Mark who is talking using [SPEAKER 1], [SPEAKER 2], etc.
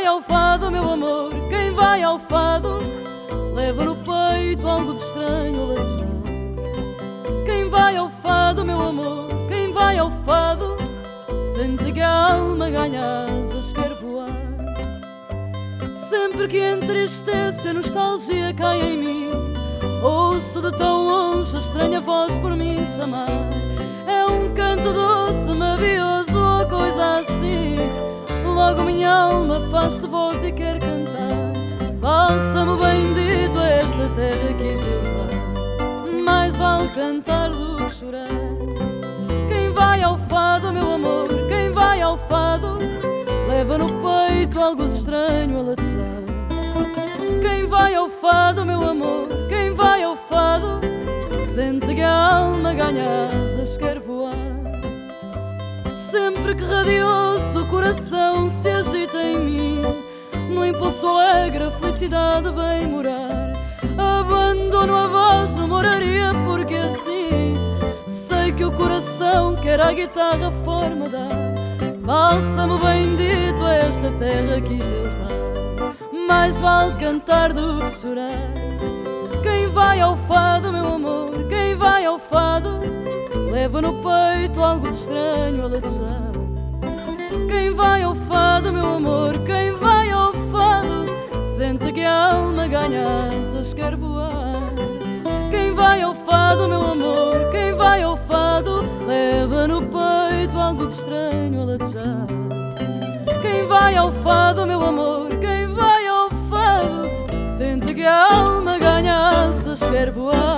[SPEAKER 1] vai ao fado, meu amor, quem vai ao fado, leva no peito algo de estranho latejar. Quem vai ao fado, meu amor, quem vai ao fado, sente que a alma ganha asas, quer voar. Sempre que entristeço e a nostalgia cai em mim, ouço de tão longe a estranha voz por mim chamar. É um canto alma faz-se voz e quer cantar. Bálsamo bendito a esta terra quis Deus dar. Mais vale cantar do que chorar. Quem vai ao fado, meu amor, quem vai ao fado, leva no peito algo estranho a latejar. Quem vai ao fado, meu amor, quem vai ao fado, sente que a alma ganha asas, quer voar. Sempre que radioso o coração se impulso alegre a felicidade vem morar. Abandono a voz, não moraria porque assim sei que o coração quer a guitarra forma dar. Bálsamo bendito a esta terra quis Deus dar. Mais vale cantar do que chorar. Quem vai ao fado, meu amor, quem vai ao fado, leva no peito algo de estranho a latejar. Ganha asas, quer voar. Quem vai ao fado, meu amor, quem vai ao fado, leva no peito algo de estranho a latejar. Quem vai ao fado, meu amor, quem vai ao fado, sente que a alma ganha asas, quer voar.